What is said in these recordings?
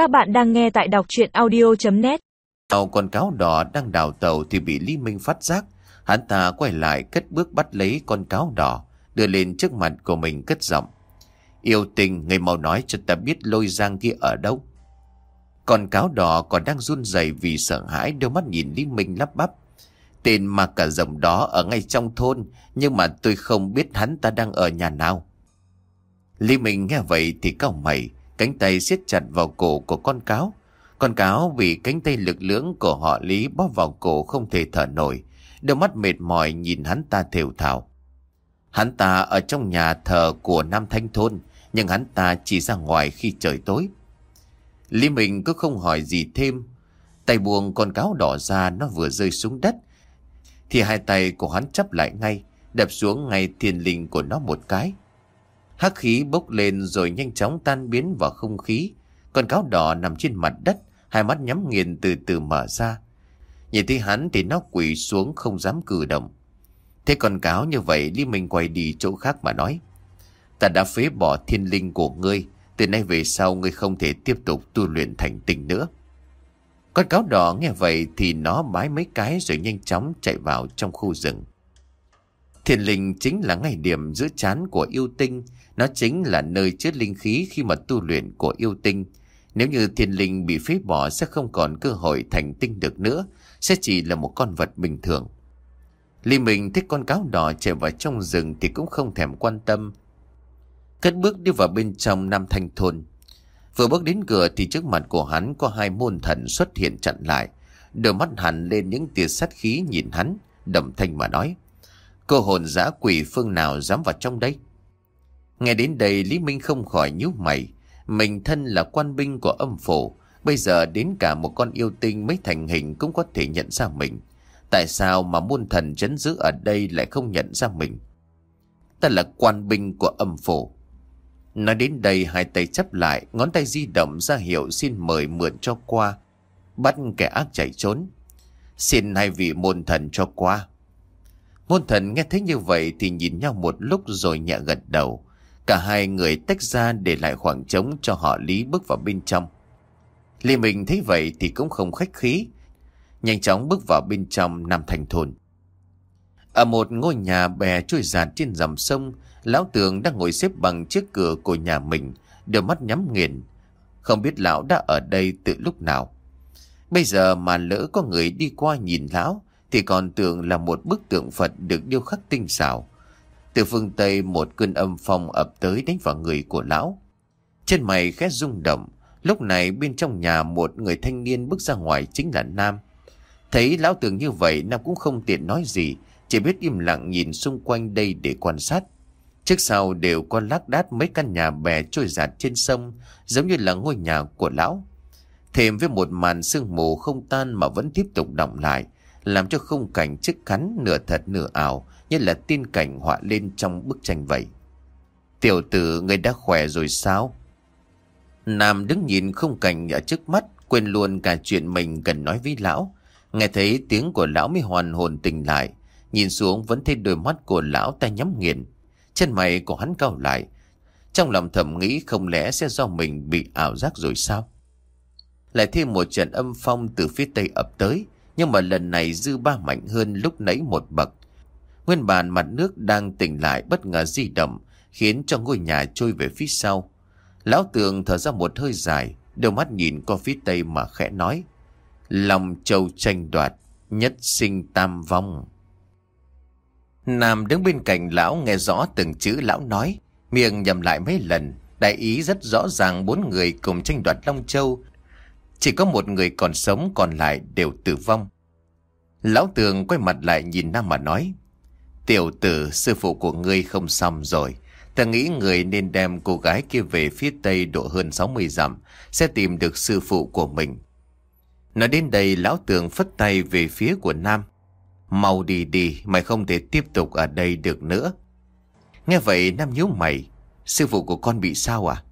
Các bạn đang nghe tại đọc chuyện audio.net Tàu con cáo đỏ đang đào tàu thì bị Lý Minh phát giác. Hắn ta quay lại cất bước bắt lấy con cáo đỏ, đưa lên trước mặt của mình cất giọng. Yêu tình, người mau nói cho ta biết lôi giang kia ở đâu. Con cáo đỏ còn đang run rẩy vì sợ hãi đôi mắt nhìn Lý Minh lắp bắp. Tên mà cả rồng đó ở ngay trong thôn, nhưng mà tôi không biết hắn ta đang ở nhà nào. Lý Minh nghe vậy thì cao mày, cánh tay siết chặt vào cổ của con cáo. Con cáo vì cánh tay lực lưỡng của họ Lý bóp vào cổ không thể thở nổi, đôi mắt mệt mỏi nhìn hắn ta thều thào. Hắn ta ở trong nhà thờ của Nam Thanh Thôn, nhưng hắn ta chỉ ra ngoài khi trời tối. Lý Minh cứ không hỏi gì thêm, tay buông con cáo đỏ ra nó vừa rơi xuống đất, thì hai tay của hắn chấp lại ngay, đập xuống ngay thiên linh của nó một cái. Hắc khí bốc lên rồi nhanh chóng tan biến vào không khí. Con cáo đỏ nằm trên mặt đất, hai mắt nhắm nghiền từ từ mở ra. Nhìn thấy hắn thì nó quỳ xuống không dám cử động. Thế con cáo như vậy Lý Minh quay đi chỗ khác mà nói. Ta đã phế bỏ thiên linh của ngươi, từ nay về sau ngươi không thể tiếp tục tu luyện thành tình nữa. Con cáo đỏ nghe vậy thì nó bái mấy cái rồi nhanh chóng chạy vào trong khu rừng. Thiên linh chính là ngày điểm giữa chán của yêu tinh, nó chính là nơi chứa linh khí khi mà tu luyện của yêu tinh. Nếu như thiên linh bị phế bỏ sẽ không còn cơ hội thành tinh được nữa, sẽ chỉ là một con vật bình thường. Lý Minh thích con cáo đỏ chạy vào trong rừng thì cũng không thèm quan tâm. Cất bước đi vào bên trong Nam Thanh Thôn. Vừa bước đến cửa thì trước mặt của hắn có hai môn thần xuất hiện chặn lại. Đôi mắt hắn lên những tia sát khí nhìn hắn, đầm thanh mà nói. Cô hồn giã quỷ phương nào dám vào trong đây? Nghe đến đây Lý Minh không khỏi nhíu mày. Mình thân là quan binh của âm phủ. Bây giờ đến cả một con yêu tinh mới thành hình cũng có thể nhận ra mình. Tại sao mà muôn thần chấn giữ ở đây lại không nhận ra mình? Ta là quan binh của âm phủ. Nói đến đây hai tay chấp lại, ngón tay di động ra hiệu xin mời mượn cho qua. Bắt kẻ ác chạy trốn. Xin hai vị môn thần cho qua. Môn thần nghe thấy như vậy thì nhìn nhau một lúc rồi nhẹ gật đầu. Cả hai người tách ra để lại khoảng trống cho họ Lý bước vào bên trong. Lý Minh thấy vậy thì cũng không khách khí. Nhanh chóng bước vào bên trong Nam Thành Thôn. Ở một ngôi nhà bè trôi giạt trên dòng sông, lão tường đang ngồi xếp bằng trước cửa của nhà mình, đôi mắt nhắm nghiền. Không biết lão đã ở đây từ lúc nào. Bây giờ mà lỡ có người đi qua nhìn lão, thì còn tưởng là một bức tượng Phật được điêu khắc tinh xảo. Từ phương Tây một cơn âm phong ập tới đánh vào người của lão. Chân mày khẽ rung động, lúc này bên trong nhà một người thanh niên bước ra ngoài chính là Nam. Thấy lão tưởng như vậy Nam cũng không tiện nói gì, chỉ biết im lặng nhìn xung quanh đây để quan sát. Trước sau đều có lác đác mấy căn nhà bè trôi giạt trên sông, giống như là ngôi nhà của lão. Thêm với một màn sương mù không tan mà vẫn tiếp tục động lại, làm cho khung cảnh chiếc khắn nửa thật nửa ảo như là tiên cảnh họa lên trong bức tranh vậy. Tiểu tử người đã khỏe rồi sao? Nam đứng nhìn khung cảnh ở trước mắt, quên luôn cả chuyện mình cần nói với lão. Nghe thấy tiếng của lão mới hoàn hồn tỉnh lại, nhìn xuống vẫn thấy đôi mắt của lão ta nhắm nghiền. Chân mày của hắn cao lại, trong lòng thầm nghĩ không lẽ sẽ do mình bị ảo giác rồi sao? Lại thêm một trận âm phong từ phía tây ập tới, nhưng mà lần này dư ba mạnh hơn lúc nãy một bậc. Nguyên bản mặt nước đang tỉnh lại bất ngờ di động, khiến cho ngôi nhà trôi về phía sau. Lão tường thở ra một hơi dài, đôi mắt nhìn qua phía tây mà khẽ nói. Lòng châu tranh đoạt, nhất sinh tam vong. Nam đứng bên cạnh lão nghe rõ từng chữ lão nói, miệng nhầm lại mấy lần. Đại ý rất rõ ràng bốn người cùng tranh đoạt Long Châu chỉ có một người còn sống còn lại đều tử vong. Lão tường quay mặt lại nhìn Nam mà nói. Tiểu tử, sư phụ của ngươi không xong rồi. Ta nghĩ người nên đem cô gái kia về phía tây độ hơn 60 dặm, sẽ tìm được sư phụ của mình. Nói đến đây, lão tường phất tay về phía của Nam. Mau đi đi, mày không thể tiếp tục ở đây được nữa. Nghe vậy, Nam nhíu mày. Sư phụ của con bị sao à?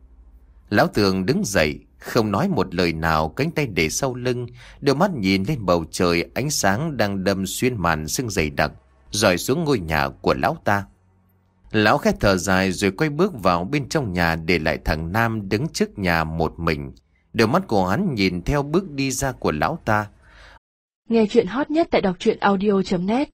Lão tường đứng dậy, không nói một lời nào, cánh tay để sau lưng, Đôi mắt nhìn lên bầu trời, Ánh sáng đang đâm xuyên màn sương dày đặc Rồi xuống ngôi nhà của lão ta. Lão khét thở dài rồi quay bước vào bên trong nhà Để lại thằng Nam đứng trước nhà một mình. Đôi mắt của hắn nhìn theo bước đi ra của lão ta. Nghe chuyện hot nhất tại đọc truyện audio.net